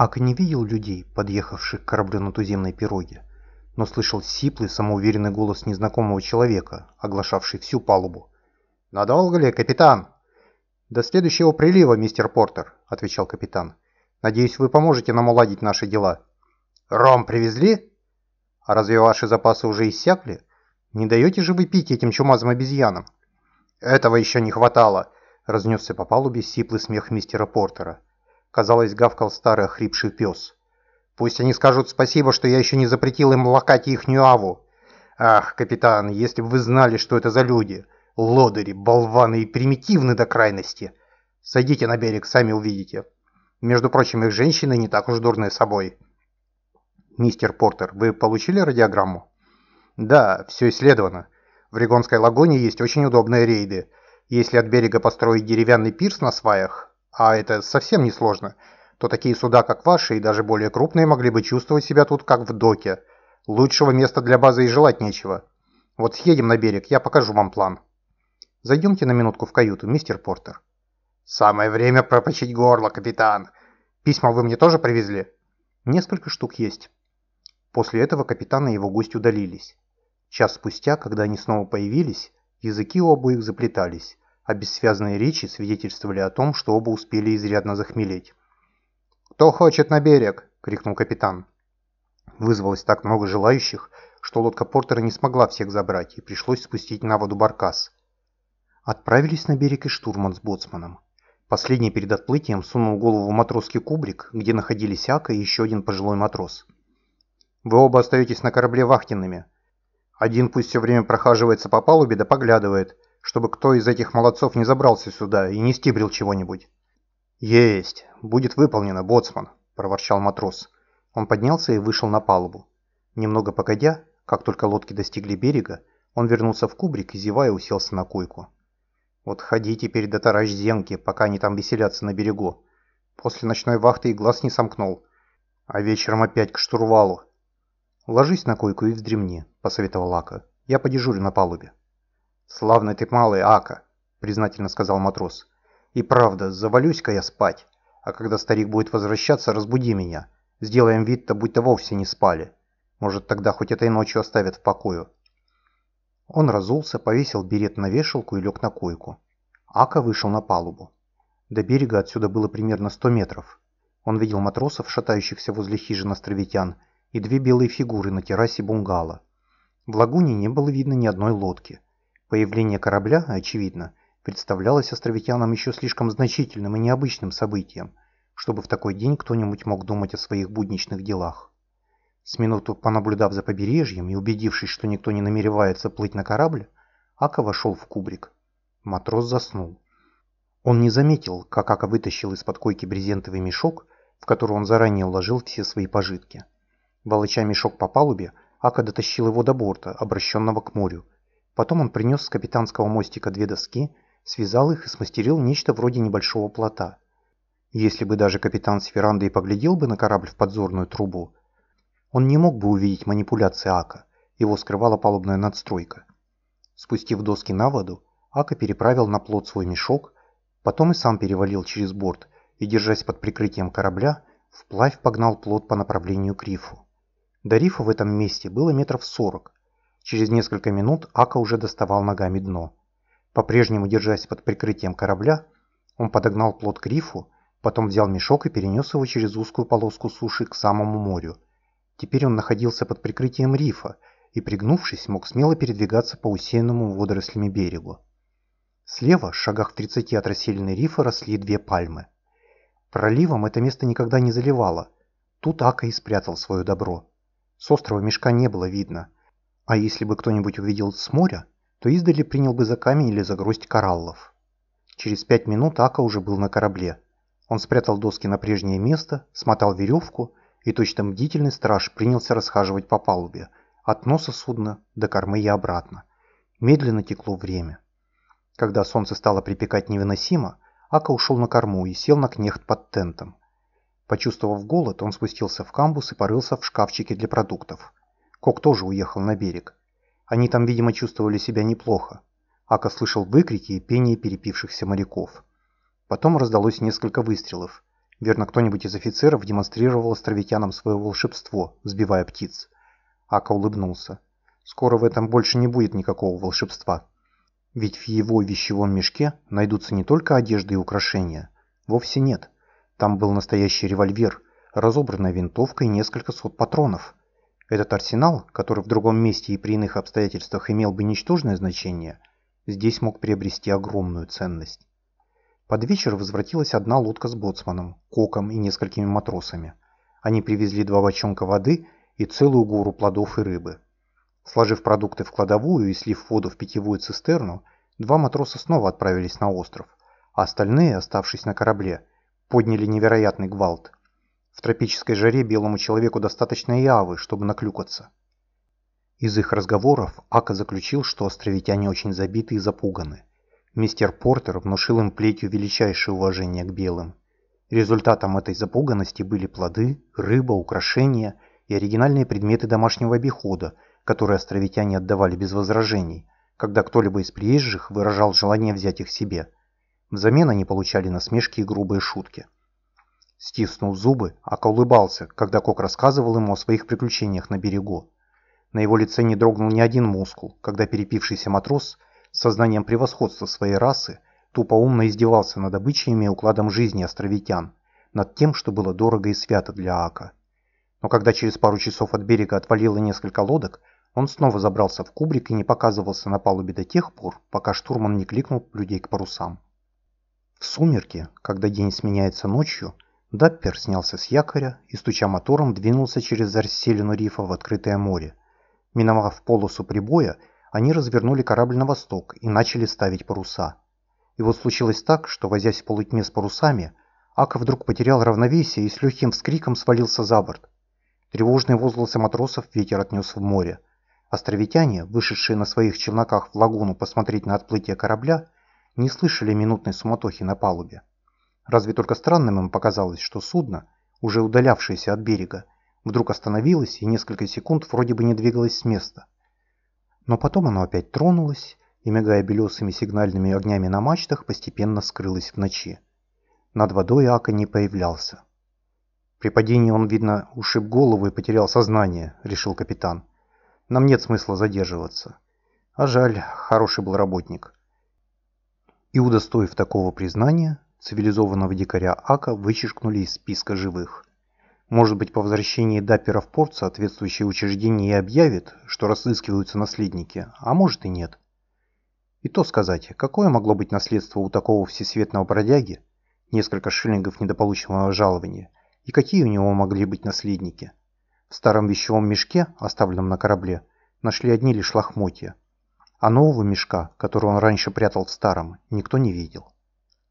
Ака не видел людей, подъехавших к кораблю на туземной пироге, но слышал сиплый, самоуверенный голос незнакомого человека, оглашавший всю палубу. «Надолго ли, капитан?» «До следующего прилива, мистер Портер», — отвечал капитан. «Надеюсь, вы поможете нам уладить наши дела». «Ром привезли?» «А разве ваши запасы уже иссякли? Не даете же вы пить этим чумазым обезьянам?» «Этого еще не хватало», — разнесся по палубе сиплый смех мистера Портера. Казалось, гавкал старый охрипший пес. «Пусть они скажут спасибо, что я еще не запретил им лакать ихнюю аву. Ах, капитан, если бы вы знали, что это за люди. Лодыри, болваны и примитивны до крайности. Сойдите на берег, сами увидите. Между прочим, их женщины не так уж дурны собой». «Мистер Портер, вы получили радиограмму?» «Да, все исследовано. В Регонской лагуне есть очень удобные рейды. Если от берега построить деревянный пирс на сваях, а это совсем не сложно, то такие суда, как ваши, и даже более крупные, могли бы чувствовать себя тут как в доке. Лучшего места для базы и желать нечего. Вот съедем на берег, я покажу вам план. Зайдемте на минутку в каюту, мистер Портер. Самое время пропочить горло, капитан. Письма вы мне тоже привезли? Несколько штук есть. После этого капитан и его гость удалились. Час спустя, когда они снова появились, языки у обоих заплетались а бессвязные речи свидетельствовали о том, что оба успели изрядно захмелеть. «Кто хочет на берег?» – крикнул капитан. Вызвалось так много желающих, что лодка Портера не смогла всех забрать, и пришлось спустить на воду баркас. Отправились на берег и штурман с боцманом. Последний перед отплытием сунул голову в матросский кубрик, где находились Ака и еще один пожилой матрос. «Вы оба остаетесь на корабле вахтенными. Один пусть все время прохаживается по палубе да поглядывает, чтобы кто из этих молодцов не забрался сюда и не стибрил чего-нибудь. «Есть! Будет выполнено, боцман!» – проворчал матрос. Он поднялся и вышел на палубу. Немного погодя, как только лодки достигли берега, он вернулся в кубрик и, зевая, уселся на койку. «Вот ходи теперь до таращ зенки, пока они там веселятся на берегу. После ночной вахты и глаз не сомкнул. А вечером опять к штурвалу». «Ложись на койку и вздремни», – посоветовал Ака. «Я подежурю на палубе». «Славный ты малый, Ака», — признательно сказал матрос. «И правда, завалюсь-ка я спать, а когда старик будет возвращаться, разбуди меня. Сделаем вид-то, будто вовсе не спали. Может, тогда хоть этой ночью оставят в покою». Он разулся, повесил берет на вешалку и лег на койку. Ака вышел на палубу. До берега отсюда было примерно 100 метров. Он видел матросов, шатающихся возле хижин островитян, и две белые фигуры на террасе бунгало. В лагуне не было видно ни одной лодки. Появление корабля, очевидно, представлялось островитянам еще слишком значительным и необычным событием, чтобы в такой день кто-нибудь мог думать о своих будничных делах. С минуту понаблюдав за побережьем и убедившись, что никто не намеревается плыть на корабль, Ака вошел в кубрик. Матрос заснул. Он не заметил, как Ака вытащил из-под койки брезентовый мешок, в который он заранее уложил все свои пожитки. Волоча мешок по палубе, Ака дотащил его до борта, обращенного к морю, Потом он принес с капитанского мостика две доски, связал их и смастерил нечто вроде небольшого плота. Если бы даже капитан с веранды и поглядел бы на корабль в подзорную трубу, он не мог бы увидеть манипуляции Ака, его скрывала палубная надстройка. Спустив доски на воду, Ака переправил на плот свой мешок, потом и сам перевалил через борт и, держась под прикрытием корабля, вплавь погнал плот по направлению к рифу. До рифа в этом месте было метров сорок, Через несколько минут Ака уже доставал ногами дно. По-прежнему держась под прикрытием корабля, он подогнал плот к рифу, потом взял мешок и перенес его через узкую полоску суши к самому морю. Теперь он находился под прикрытием рифа и, пригнувшись, мог смело передвигаться по усеянному водорослями берегу. Слева, в шагах в 30 от расселенной рифа, росли две пальмы. Проливом это место никогда не заливало. Тут Ака и спрятал свое добро. С острова мешка не было видно – а если бы кто-нибудь увидел с моря, то издали принял бы за камень или за гроздь кораллов. Через пять минут Ака уже был на корабле. Он спрятал доски на прежнее место, смотал веревку, и точно бдительный страж принялся расхаживать по палубе, от носа судна до кормы и обратно. Медленно текло время. Когда солнце стало припекать невыносимо, Ака ушел на корму и сел на кнехт под тентом. Почувствовав голод, он спустился в камбус и порылся в шкафчике для продуктов. Кок тоже уехал на берег. Они там, видимо, чувствовали себя неплохо. Ака слышал выкрики и пение перепившихся моряков. Потом раздалось несколько выстрелов, Верно, кто-нибудь из офицеров демонстрировал островитянам свое волшебство, сбивая птиц. Ака улыбнулся. Скоро в этом больше не будет никакого волшебства. Ведь в его вещевом мешке найдутся не только одежда и украшения. Вовсе нет. Там был настоящий револьвер, разобранная винтовка и несколько сот патронов. Этот арсенал, который в другом месте и при иных обстоятельствах имел бы ничтожное значение, здесь мог приобрести огромную ценность. Под вечер возвратилась одна лодка с боцманом, коком и несколькими матросами. Они привезли два бочонка воды и целую гору плодов и рыбы. Сложив продукты в кладовую и слив воду в питьевую цистерну, два матроса снова отправились на остров, а остальные, оставшись на корабле, подняли невероятный гвалт. В тропической жаре белому человеку достаточно и авы, чтобы наклюкаться. Из их разговоров Ака заключил, что островитяне очень забиты и запуганы. Мистер Портер внушил им плетью величайшее уважение к белым. Результатом этой запуганности были плоды, рыба, украшения и оригинальные предметы домашнего обихода, которые островитяне отдавали без возражений, когда кто-либо из приезжих выражал желание взять их себе. Взамен они получали насмешки и грубые шутки. Стиснув зубы, Ака улыбался, когда Кок рассказывал ему о своих приключениях на берегу. На его лице не дрогнул ни один мускул, когда перепившийся матрос – сознанием превосходства своей расы, тупоумно издевался над обычаями и укладом жизни островитян, над тем, что было дорого и свято для Ака. Но когда через пару часов от берега отвалило несколько лодок, он снова забрался в кубрик и не показывался на палубе до тех пор, пока штурман не кликнул людей к парусам. В сумерки, когда день сменяется ночью, Даппер снялся с якоря и, стуча мотором, двинулся через расселину рифа в открытое море. Миновав полосу прибоя, они развернули корабль на восток и начали ставить паруса. И вот случилось так, что, возясь в полутьме с парусами, Ака вдруг потерял равновесие и с легким вскриком свалился за борт. Тревожные возгласы матросов ветер отнес в море. Островитяне, вышедшие на своих челноках в лагуну посмотреть на отплытие корабля, не слышали минутной суматохи на палубе. Разве только странным им показалось, что судно, уже удалявшееся от берега, вдруг остановилось и несколько секунд вроде бы не двигалось с места. Но потом оно опять тронулось и, мигая белесыми сигнальными огнями на мачтах, постепенно скрылось в ночи. Над водой Ака не появлялся. «При падении он, видно, ушиб голову и потерял сознание», — решил капитан. «Нам нет смысла задерживаться. А жаль, хороший был работник». И удостоив такого признания, цивилизованного дикаря Ака вычеркнули из списка живых. Может быть, по возвращении Даппера в порт соответствующее учреждение и объявит, что разыскиваются наследники, а может и нет. И то сказать, какое могло быть наследство у такого всесветного бродяги, несколько шиллингов недополученного жалования, и какие у него могли быть наследники? В старом вещевом мешке, оставленном на корабле, нашли одни лишь лохмотья, а нового мешка, который он раньше прятал в старом, никто не видел.